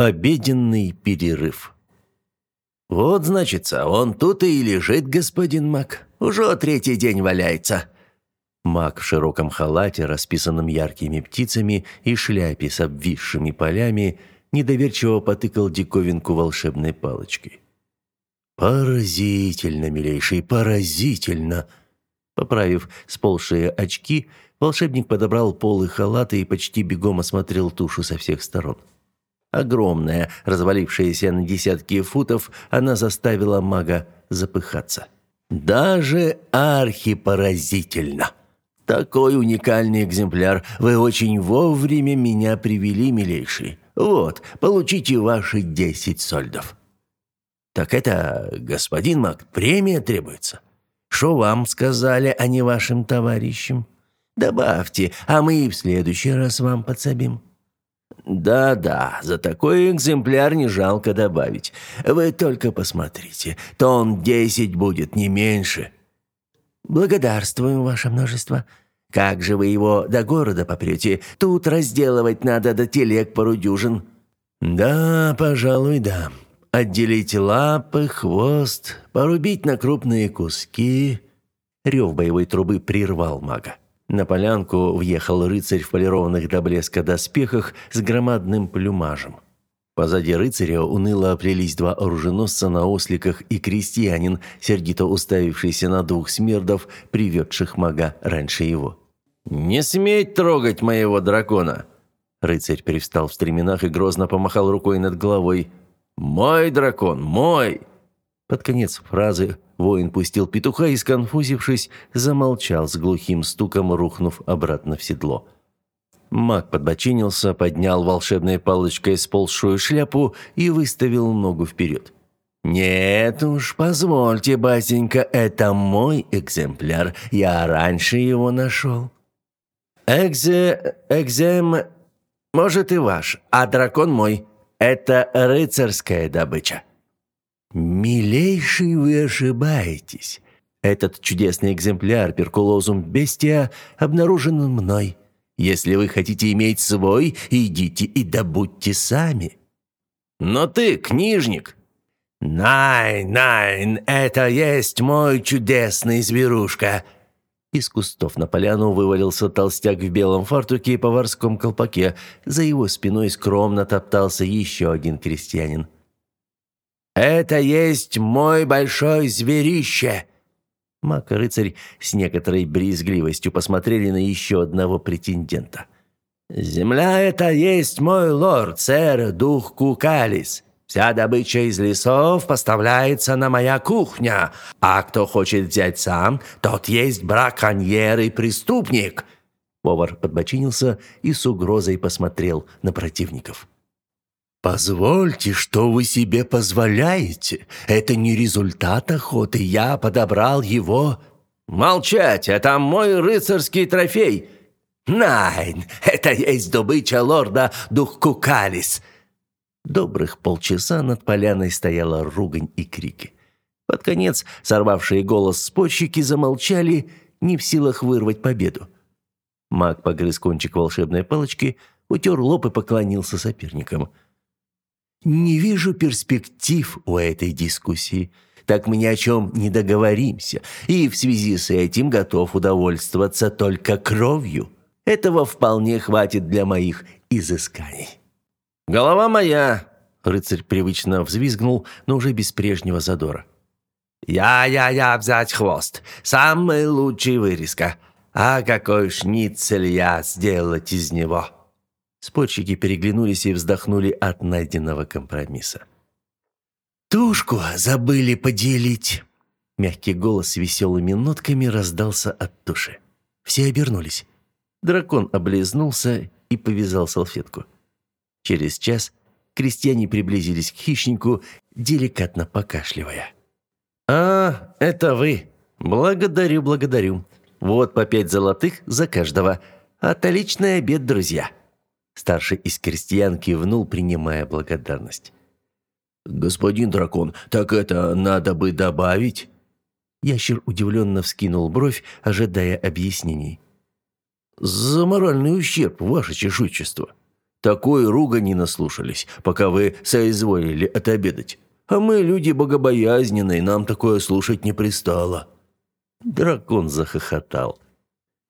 Обеденный перерыв. «Вот, значится, он тут и лежит, господин Мак. Уже третий день валяется». Мак в широком халате, расписанном яркими птицами и шляпе с обвисшими полями, недоверчиво потыкал диковинку волшебной палочкой. «Поразительно, милейший, поразительно!» Поправив сползшие очки, волшебник подобрал полы халата и почти бегом осмотрел тушу со всех сторон. Огромная, развалившаяся на десятки футов, она заставила мага запыхаться. «Даже архипоразительно! Такой уникальный экземпляр вы очень вовремя меня привели, милейший. Вот, получите ваши десять сольдов». «Так это, господин маг, премия требуется. Что вам сказали, а не вашим товарищам? Добавьте, а мы и в следующий раз вам подсобим». Да-да, за такой экземпляр не жалко добавить. Вы только посмотрите, тон десять будет, не меньше. Благодарствуем, ваше множество. Как же вы его до города попрете? Тут разделывать надо до телег пару дюжин. Да, пожалуй, да. Отделить лапы, хвост, порубить на крупные куски. Рев боевой трубы прервал мага. На полянку въехал рыцарь в полированных до блеска доспехах с громадным плюмажем. Позади рыцаря уныло оплелись два оруженосца на осликах и крестьянин, сердито уставившийся на двух смердов, приведших мага раньше его. «Не сметь трогать моего дракона!» Рыцарь привстал в стременах и грозно помахал рукой над головой. «Мой дракон, мой!» Под конец фразы воин пустил петуха и, сконфузившись, замолчал с глухим стуком, рухнув обратно в седло. Маг подбочинился, поднял волшебной палочкой сползшую шляпу и выставил ногу вперед. «Нет уж, позвольте, батенька, это мой экземпляр. Я раньше его нашел». «Экзе... экзем... может и ваш, а дракон мой. Это рыцарская добыча». «Милейший, вы ошибаетесь. Этот чудесный экземпляр перкулозум бестия обнаружен мной. Если вы хотите иметь свой, идите и добудьте сами». «Но ты книжник». «Найн, найн, это есть мой чудесный зверушка». Из кустов на поляну вывалился толстяк в белом фартуке и поварском колпаке. За его спиной скромно топтался еще один крестьянин. Это есть мой большой зверище!» Мак и рыцарь с некоторой брезгливостью посмотрели на еще одного претендента. «Земля это есть мой лорд, сэр, дух Кукалис. Вся добыча из лесов поставляется на моя кухня, а кто хочет взять сам, тот есть браконьер и преступник». Повар подбочинился и с угрозой посмотрел на противников. «Позвольте, что вы себе позволяете? Это не результат охоты, я подобрал его...» «Молчать, это мой рыцарский трофей!» «Найн, это есть добыча лорда Духкукалис!» Добрых полчаса над поляной стояла ругань и крики. Под конец сорвавшие голос спорщики замолчали, не в силах вырвать победу. Маг погрыз кончик волшебной палочки, утер лоб и поклонился соперникам – не вижу перспектив у этой дискуссии. Так мы ни о чем не договоримся, и в связи с этим готов удовольствоваться только кровью. Этого вполне хватит для моих изысканий. Голова моя, рыцарь привычно взвизгнул, но уже без прежнего задора. Я-я-я взять хвост. Самый лучший вырезка. А какой шницель я сделать из него. Спорщики переглянулись и вздохнули от найденного компромисса. «Тушку забыли поделить!» Мягкий голос с веселыми нотками раздался от туши. Все обернулись. Дракон облизнулся и повязал салфетку. Через час крестьяне приблизились к хищнику, деликатно покашливая. «А, это вы! Благодарю, благодарю. Вот по пять золотых за каждого. Отличный обед, друзья!» Старший из крестьян кивнул, принимая благодарность. «Господин дракон, так это надо бы добавить?» Ящер удивленно вскинул бровь, ожидая объяснений. «За моральный ущерб, ваше чешуйчество. Такой ругани наслушались, пока вы соизволили отобедать. А мы люди богобоязненные, нам такое слушать не пристало». Дракон захохотал.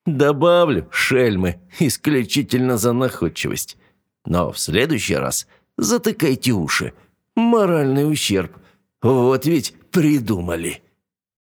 «Добавлю, шельмы, исключительно за находчивость. Но в следующий раз затыкайте уши. Моральный ущерб. Вот ведь придумали».